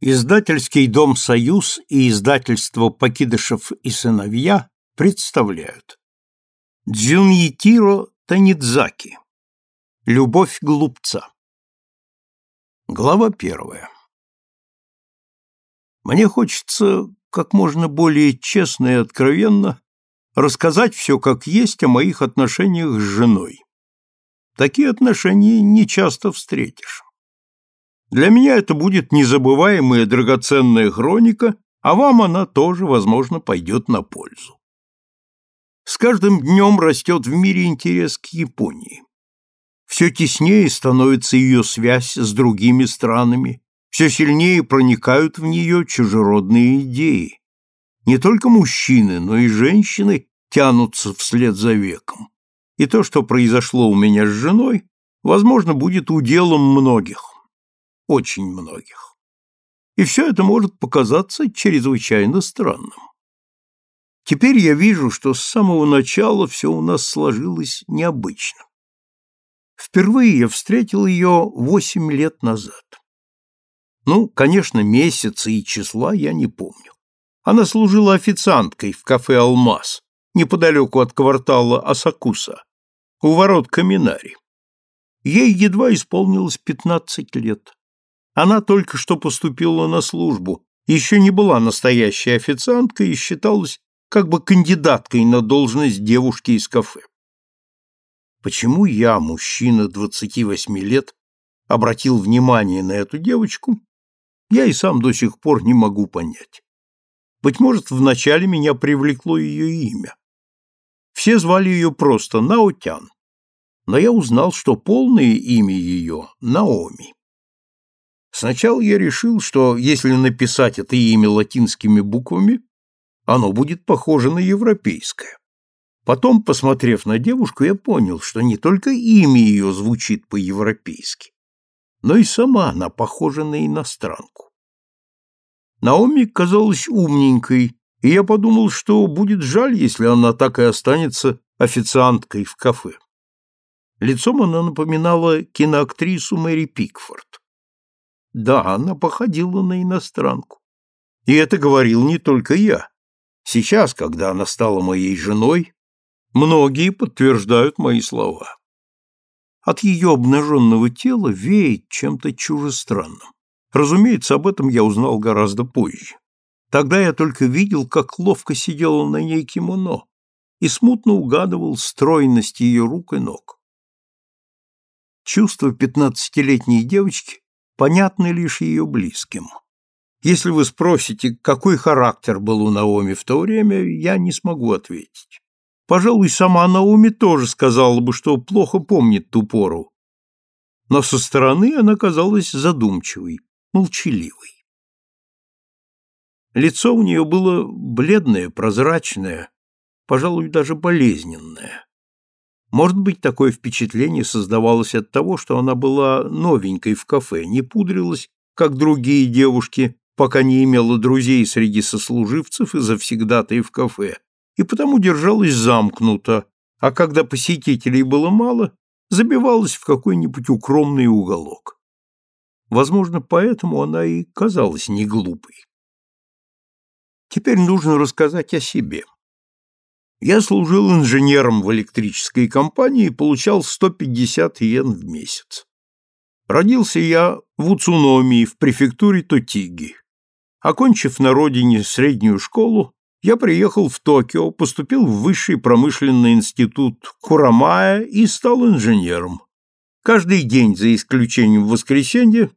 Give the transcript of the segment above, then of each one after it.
Издательский дом «Союз» и издательство «Покидышев и сыновья» представляют Дзюньитиро Танидзаки Любовь глупца Глава первая Мне хочется как можно более честно и откровенно рассказать все как есть о моих отношениях с женой. Такие отношения не часто встретишь. Для меня это будет незабываемая драгоценная хроника, а вам она тоже, возможно, пойдет на пользу. С каждым днем растет в мире интерес к Японии. Все теснее становится ее связь с другими странами, все сильнее проникают в нее чужеродные идеи. Не только мужчины, но и женщины тянутся вслед за веком. И то, что произошло у меня с женой, возможно, будет уделом многих очень многих. И все это может показаться чрезвычайно странным. Теперь я вижу, что с самого начала все у нас сложилось необычно. Впервые я встретил ее восемь лет назад. Ну, конечно, месяца и числа я не помню. Она служила официанткой в кафе «Алмаз», неподалеку от квартала Асакуса, у ворот Каминари. Ей едва исполнилось пятнадцать лет. Она только что поступила на службу, еще не была настоящей официанткой и считалась как бы кандидаткой на должность девушки из кафе. Почему я, мужчина 28 лет, обратил внимание на эту девочку, я и сам до сих пор не могу понять. Быть может, вначале меня привлекло ее имя. Все звали ее просто Наотян, но я узнал, что полное имя ее — Наоми. Сначала я решил, что если написать это имя латинскими буквами, оно будет похоже на европейское. Потом, посмотрев на девушку, я понял, что не только имя ее звучит по-европейски, но и сама она похожа на иностранку. Наоми казалась умненькой, и я подумал, что будет жаль, если она так и останется официанткой в кафе. Лицом она напоминала киноактрису Мэри Пикфорд. Да, она походила на иностранку. И это говорил не только я. Сейчас, когда она стала моей женой, многие подтверждают мои слова. От ее обнаженного тела веет чем-то чужестранным. Разумеется, об этом я узнал гораздо позже. Тогда я только видел, как ловко сидело на ней кимоно и смутно угадывал стройность ее рук и ног. Чувства пятнадцатилетней девочки понятны лишь ее близким. Если вы спросите, какой характер был у Наоми в то время, я не смогу ответить. Пожалуй, сама Наоми тоже сказала бы, что плохо помнит ту пору. Но со стороны она казалась задумчивой, молчаливой. Лицо у нее было бледное, прозрачное, пожалуй, даже болезненное. Может быть, такое впечатление создавалось от того, что она была новенькой в кафе, не пудрилась, как другие девушки, пока не имела друзей среди сослуживцев и завсегдатай в кафе, и потому держалась замкнуто, а когда посетителей было мало, забивалась в какой-нибудь укромный уголок. Возможно, поэтому она и казалась не глупой. Теперь нужно рассказать о себе. Я служил инженером в электрической компании и получал 150 йен в месяц. Родился я в Уцуномии, в префектуре Тотиги. Окончив на родине среднюю школу, я приехал в Токио, поступил в высший промышленный институт Курамая и стал инженером. Каждый день, за исключением воскресенья,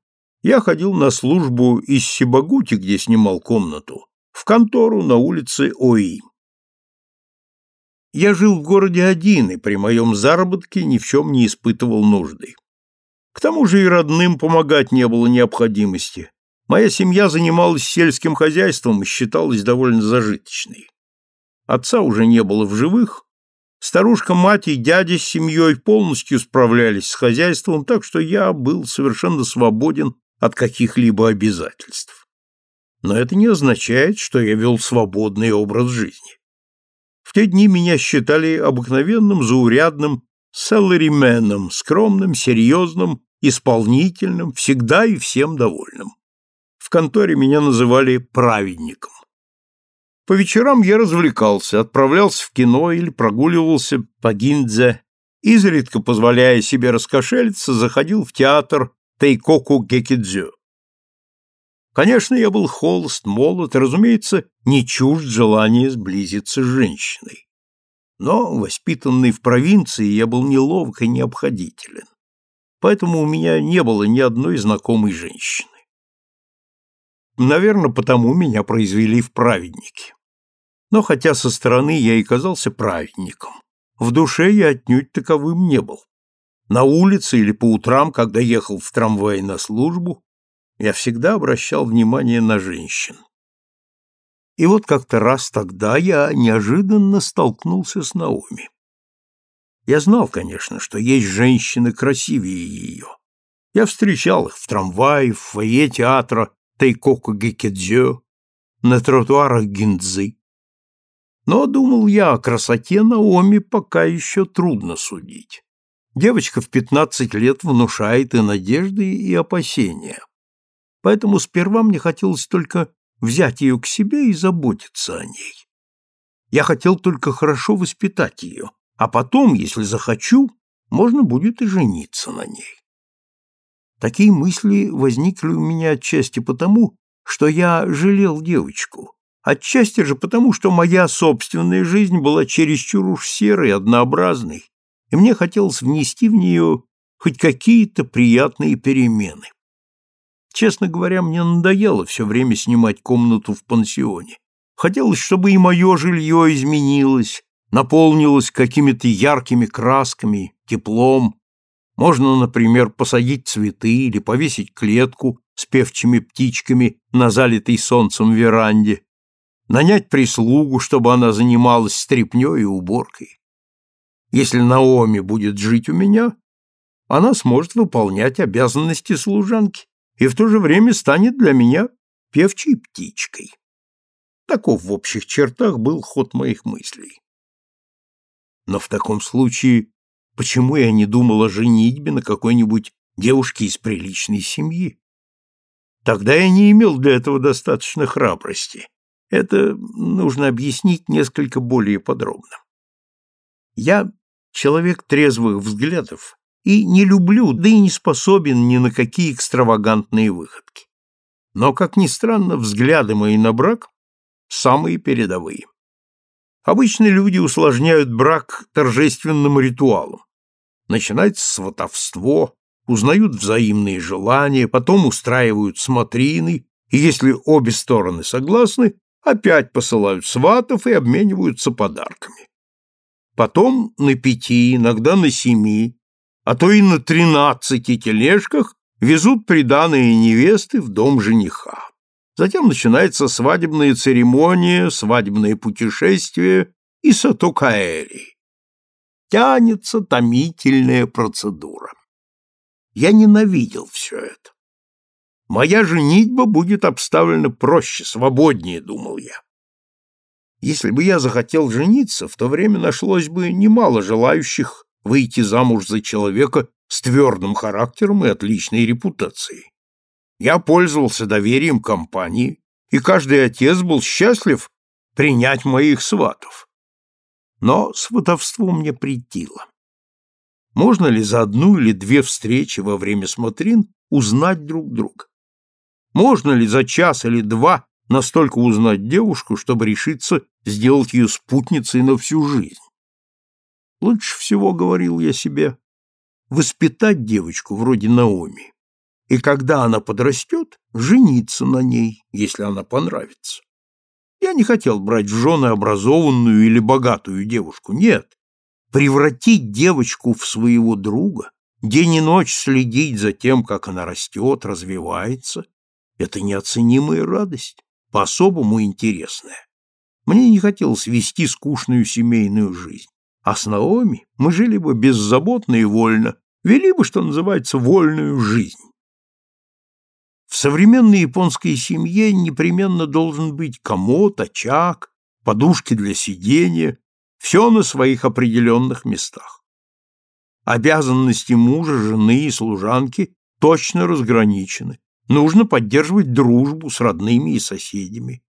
я ходил на службу из Сибагути, где снимал комнату, в контору на улице Ои. Я жил в городе один и при моем заработке ни в чем не испытывал нужды. К тому же и родным помогать не было необходимости. Моя семья занималась сельским хозяйством и считалась довольно зажиточной. Отца уже не было в живых, старушка-мать и дядя с семьей полностью справлялись с хозяйством, так что я был совершенно свободен от каких-либо обязательств. Но это не означает, что я вел свободный образ жизни. В те дни меня считали обыкновенным заурядным селлерименом, скромным, серьезным, исполнительным, всегда и всем довольным. В конторе меня называли праведником. По вечерам я развлекался, отправлялся в кино или прогуливался по Гиндзе, изредка позволяя себе раскошелиться, заходил в театр Тейкоку Гекидзю. Конечно, я был холост, молод разумеется, не чужд желания сблизиться с женщиной. Но, воспитанный в провинции, я был неловок и необходителен. Поэтому у меня не было ни одной знакомой женщины. Наверное, потому меня произвели в праведники. Но хотя со стороны я и казался праведником, в душе я отнюдь таковым не был. На улице или по утрам, когда ехал в трамвае на службу, я всегда обращал внимание на женщин. И вот как-то раз тогда я неожиданно столкнулся с Наоми. Я знал, конечно, что есть женщины красивее ее. Я встречал их в трамвае, в фойе театра Тайкоку Гекедзё, на тротуарах Гиндзы. Но, думал я, о красоте Наоми пока еще трудно судить. Девочка в пятнадцать лет внушает и надежды, и опасения. Поэтому сперва мне хотелось только взять ее к себе и заботиться о ней. Я хотел только хорошо воспитать ее, а потом, если захочу, можно будет и жениться на ней. Такие мысли возникли у меня отчасти потому, что я жалел девочку, отчасти же потому, что моя собственная жизнь была чересчур уж серой, однообразной, и мне хотелось внести в нее хоть какие-то приятные перемены. Честно говоря, мне надоело все время снимать комнату в пансионе. Хотелось, чтобы и мое жилье изменилось, наполнилось какими-то яркими красками, теплом. Можно, например, посадить цветы или повесить клетку с певчими птичками на залитой солнцем веранде, нанять прислугу, чтобы она занималась стряпнёй и уборкой. Если Наоми будет жить у меня, она сможет выполнять обязанности служанки и в то же время станет для меня певчей птичкой. Таков в общих чертах был ход моих мыслей. Но в таком случае, почему я не думал о женитьбе на какой-нибудь девушке из приличной семьи? Тогда я не имел для этого достаточно храбрости. Это нужно объяснить несколько более подробно. Я человек трезвых взглядов и не люблю, да и не способен ни на какие экстравагантные выходки. Но, как ни странно, взгляды мои на брак самые передовые. Обычно люди усложняют брак торжественным ритуалом. Начинается сватовство, узнают взаимные желания, потом устраивают смотрины, и если обе стороны согласны, опять посылают сватов и обмениваются подарками. Потом на пяти, иногда на семи, а то и на тринадцати тележках везут приданые невесты в дом жениха. Затем начинается свадебная церемония, свадебное путешествие и сатукаэри. Тянется томительная процедура. Я ненавидел все это. Моя женитьба будет обставлена проще, свободнее, думал я. Если бы я захотел жениться, в то время нашлось бы немало желающих выйти замуж за человека с твердым характером и отличной репутацией. Я пользовался доверием компании, и каждый отец был счастлив принять моих сватов. Но сватовство мне претило. Можно ли за одну или две встречи во время смотрин узнать друг друга? Можно ли за час или два настолько узнать девушку, чтобы решиться сделать ее спутницей на всю жизнь? Лучше всего, говорил я себе, воспитать девочку вроде Наоми, и когда она подрастет, жениться на ней, если она понравится. Я не хотел брать в жены образованную или богатую девушку, нет. Превратить девочку в своего друга, день и ночь следить за тем, как она растет, развивается, это неоценимая радость, по-особому интересная. Мне не хотелось вести скучную семейную жизнь. А с Наоми мы жили бы беззаботно и вольно, вели бы, что называется, вольную жизнь. В современной японской семье непременно должен быть комод, очаг, подушки для сидения, все на своих определенных местах. Обязанности мужа, жены и служанки точно разграничены, Нужно поддерживать дружбу с родными и соседями.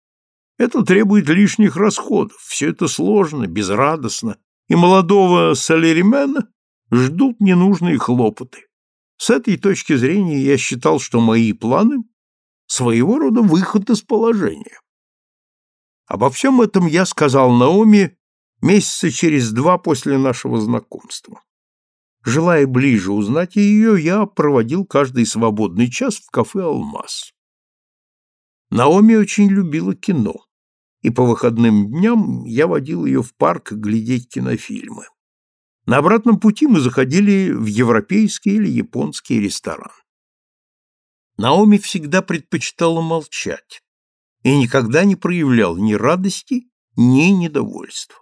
Это требует лишних расходов, все это сложно, безрадостно, и молодого салеримена ждут ненужные хлопоты. С этой точки зрения я считал, что мои планы — своего рода выход из положения. Обо всем этом я сказал Наоми месяца через два после нашего знакомства. Желая ближе узнать ее, я проводил каждый свободный час в кафе «Алмаз». Наоми очень любила кино, и по выходным дням я водил ее в парк глядеть кинофильмы. На обратном пути мы заходили в европейский или японский ресторан. Наоми всегда предпочитала молчать и никогда не проявлял ни радости, ни недовольства.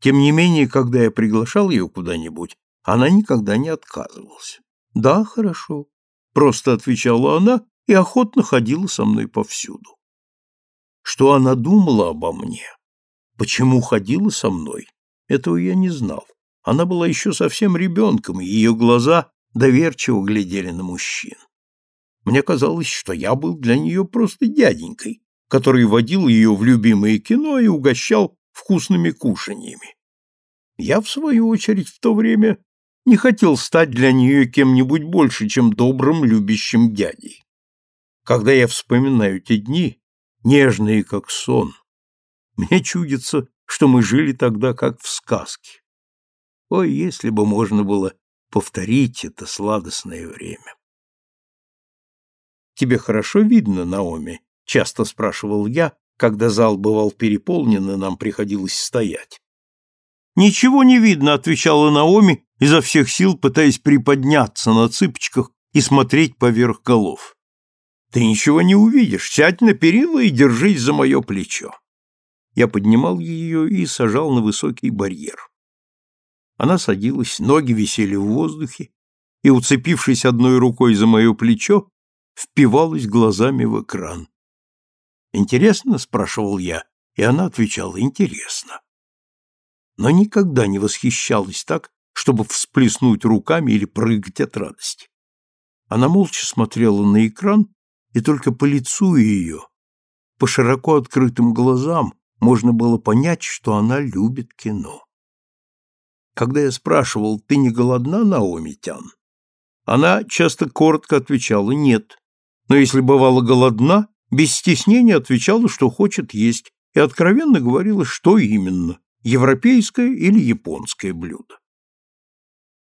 Тем не менее, когда я приглашал ее куда-нибудь, она никогда не отказывалась. «Да, хорошо», — просто отвечала она и охотно ходила со мной повсюду. Что она думала обо мне, почему ходила со мной, этого я не знал. Она была еще совсем ребенком, и ее глаза доверчиво глядели на мужчин. Мне казалось, что я был для нее просто дяденькой, который водил ее в любимое кино и угощал вкусными кушаньями. Я, в свою очередь, в то время не хотел стать для нее кем-нибудь больше, чем добрым, любящим дядей. Когда я вспоминаю те дни, нежные как сон, мне чудится, что мы жили тогда как в сказке. Ой, если бы можно было повторить это сладостное время. «Тебе хорошо видно, Наоми?» — часто спрашивал я, когда зал бывал переполнен, и нам приходилось стоять. «Ничего не видно», — отвечала Наоми, изо всех сил пытаясь приподняться на цыпочках и смотреть поверх голов. «Ты ничего не увидишь. Сядь на перила и держись за мое плечо». Я поднимал ее и сажал на высокий барьер. Она садилась, ноги висели в воздухе, и, уцепившись одной рукой за мое плечо, впивалась глазами в экран. «Интересно?» — спрашивал я, и она отвечала «интересно». Но никогда не восхищалась так, чтобы всплеснуть руками или прыгать от радости. Она молча смотрела на экран, и только по лицу ее, по широко открытым глазам, можно было понять, что она любит кино. Когда я спрашивал, ты не голодна, Наоми Тян? Она часто коротко отвечала «нет», но если бывала голодна, без стеснения отвечала, что хочет есть, и откровенно говорила, что именно – европейское или японское блюдо.